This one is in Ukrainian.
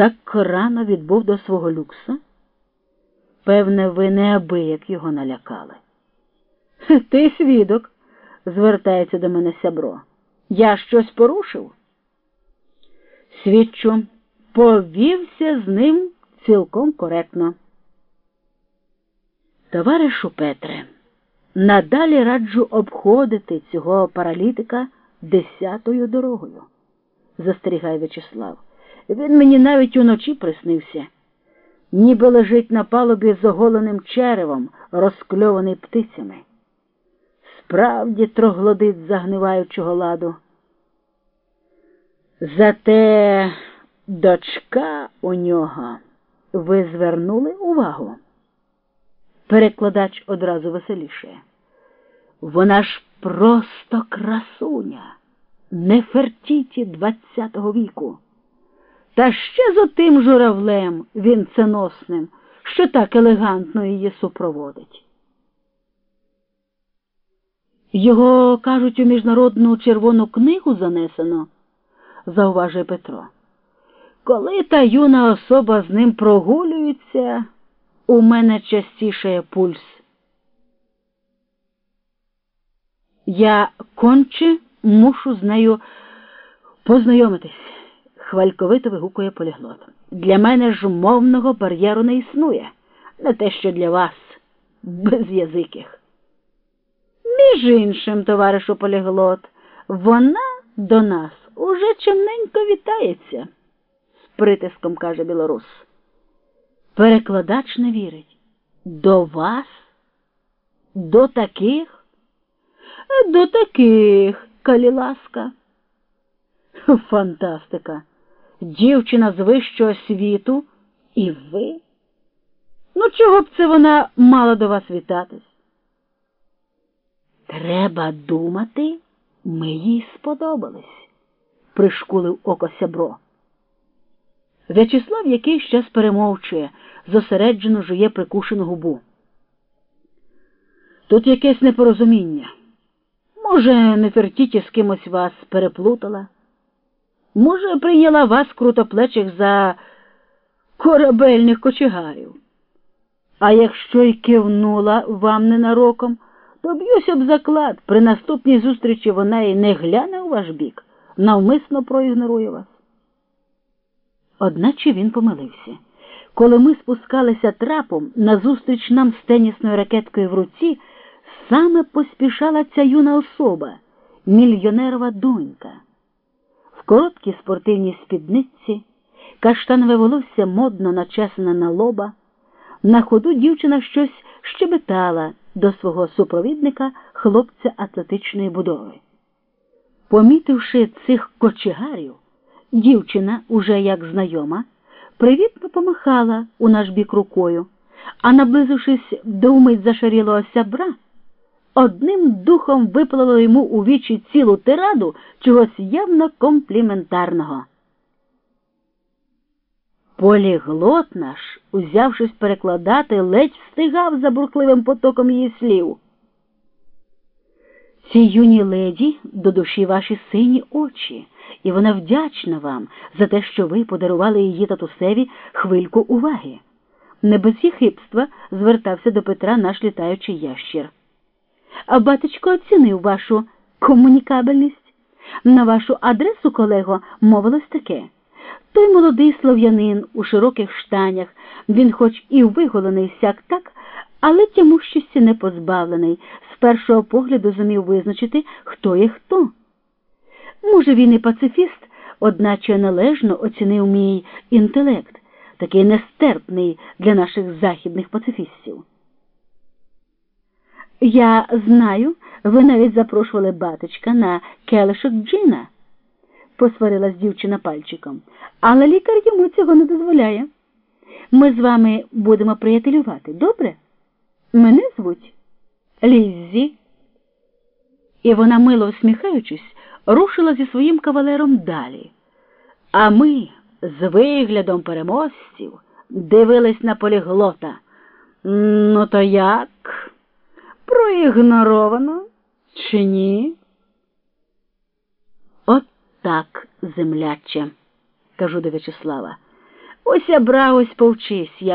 так рано відбув до свого люкса? Певне, ви неабияк його налякали. Ти свідок, звертається до мене сябро. Я щось порушив? Свідчу, повівся з ним цілком коректно. Товаришу Петре, надалі раджу обходити цього паралітика десятою дорогою, застерігає В'ячеслав. Він мені навіть уночі приснився, ніби лежить на палубі з оголеним черевом, розкльований птицями. Справді троглодить загниваючого ладу. Зате дочка у нього ви звернули увагу. Перекладач одразу веселіше. Вона ж просто красуня, Нефертіті двадцятого віку. Та ще з отим журавлем вінценосним, що так елегантно її супроводить. Його, кажуть, у міжнародну червону книгу занесено, зауважує Петро. Коли та юна особа з ним прогулюється, у мене частіше пульс. Я конче мушу з нею познайомитись, хвальковито вигукує поліглот. Для мене ж мовного бар'єру не існує, не те, що для вас, без'язиких. Між іншим, товаришу поліглот, вона до нас уже чимненько вітається, з притиском каже білорус. Перекладач не вірить. До вас? До таких? До таких, калі ласка. Фантастика. Дівчина з вищого світу і ви? Ну, чого б це вона мала до вас вітатись? Треба думати, ми їй сподобались, пришкулив око сябро. В'ячеслав якийсь час перемовчує, зосереджено жує прикушену губу. Тут якесь непорозуміння. Може, Нефертіті з кимось вас переплутала? Може, прийняла вас крутоплечих за корабельних кочегарів? А якщо й кивнула вам ненароком, то б'юся б заклад. При наступній зустрічі вона і не гляне у ваш бік, навмисно проігнорує вас. Одначе він помилився. Коли ми спускалися трапом назустріч нам з тенісною ракеткою в руці, саме поспішала ця юна особа, мільйонерова донька. В короткій спортивній спідниці, каштанове волосся модно начесане на лоба. На ходу дівчина щось щебетала до свого супровідника хлопця атлетичної будови. Помітивши цих кочегарів, дівчина, уже як знайома, привітно помахала у наш бік рукою, а, наблизившись до умить зашарілого сябра, одним духом виплало йому у вічі цілу тираду чогось явно компліментарного. Поліглот наш, узявшись перекладати, ледь встигав за бурхливим потоком її слів. Ці юні леді до душі ваші сині очі, і вона вдячна вам за те, що ви подарували її татусеві хвильку уваги. Не без хибства звертався до Петра наш літаючий ящір. А батечко оцінив вашу комунікабельність. На вашу адресу, колего, мовилось таке. Той молодий слов'янин у широких штанях, він хоч і виголений сяк так, але тямущості не позбавлений, з першого погляду зумів визначити, хто є хто. Може, він і пацифіст, одначе належно оцінив мій інтелект, такий нестерпний для наших західних пацифістів. Я знаю, ви навіть запрошували батечка на келишок Джина, посварилась дівчина пальчиком, але лікар йому цього не дозволяє. Ми з вами будемо приятелювати, добре? Мене звуть Ліззі. І вона, мило усміхаючись, рушила зі своїм кавалером далі. А ми з виглядом переможців дивились на поліглота. Ну, то як? Проігноровано чи ні? От так, земляче, кажу до В'ячеслава. Ось я брагось повчись, як